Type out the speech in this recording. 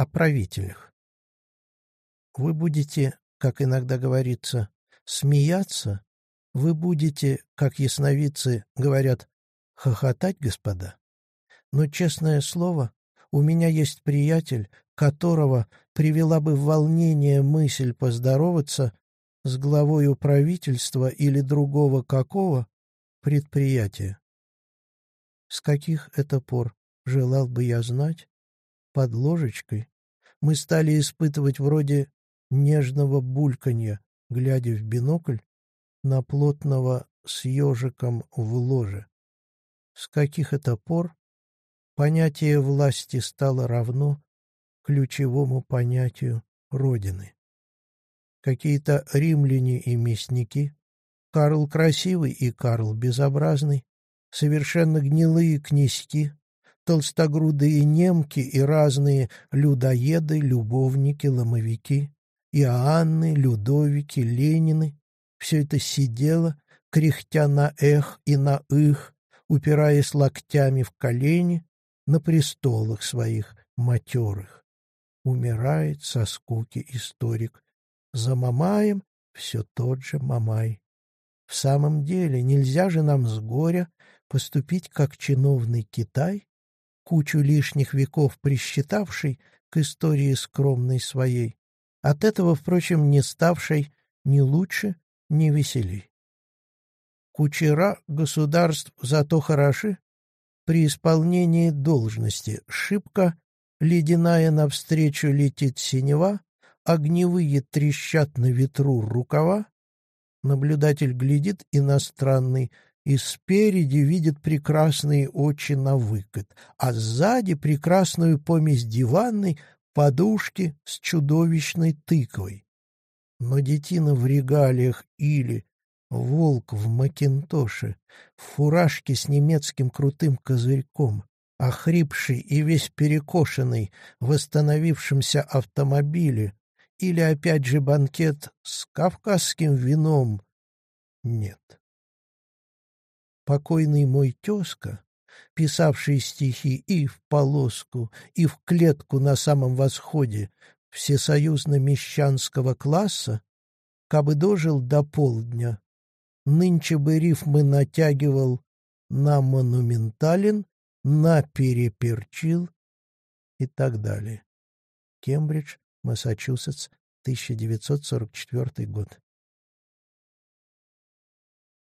о правителях. Вы будете, как иногда говорится, смеяться, вы будете, как ясновидцы говорят, хохотать, господа. Но, честное слово, у меня есть приятель, которого привела бы в волнение мысль поздороваться с главою правительства или другого какого предприятия. С каких это пор, желал бы я знать, под ложечкой мы стали испытывать вроде нежного бульканья, глядя в бинокль на плотного с ежиком в ложе. С каких это пор понятие власти стало равно ключевому понятию Родины. Какие-то римляне и мясники, Карл Красивый и Карл Безобразный, совершенно гнилые князьки, толстогрудые немки и разные людоеды, любовники, ломовики, Иоанны, Людовики, Ленины — все это сидело, кряхтя на эх и на их, упираясь локтями в колени на престолах своих матерых. Умирает со скуки историк. За Мамаем все тот же Мамай. В самом деле, нельзя же нам с горя поступить как чиновный Китай, кучу лишних веков присчитавший к истории скромной своей, от этого, впрочем, не ставшей ни лучше, ни веселей. Кучера государств зато хороши, при исполнении должности шибко, ледяная навстречу летит синева, огневые трещат на ветру рукава, наблюдатель глядит иностранный, и спереди видит прекрасные очи на выкат, а сзади прекрасную помесь диванной, подушки с чудовищной тыквой. Но детина в регалиях или Волк в макинтоше, в фуражке с немецким крутым козырьком, охрипший и весь перекошенный в восстановившемся автомобиле, или опять же банкет с кавказским вином? Нет. Покойный мой тезка, писавший стихи и в полоску, и в клетку на самом восходе всесоюзно-мещанского класса, кабы дожил до полдня, нынче бы рифмы натягивал на монументален, на переперчил и так далее. Кембридж, Массачусетс, 1944 год.